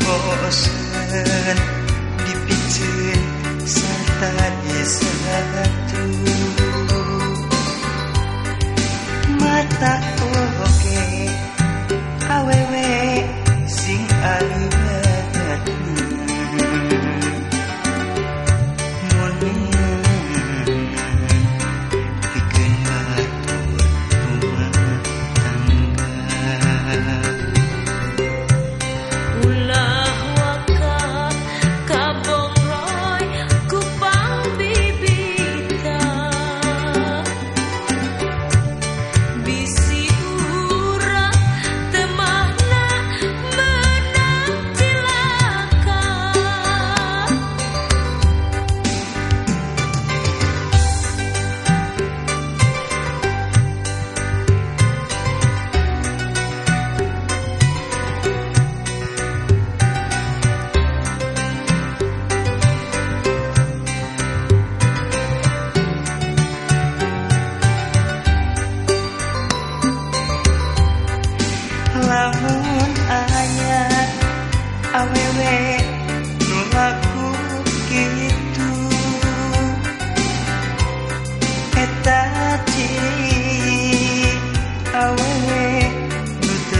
bosan dipijen santai satu.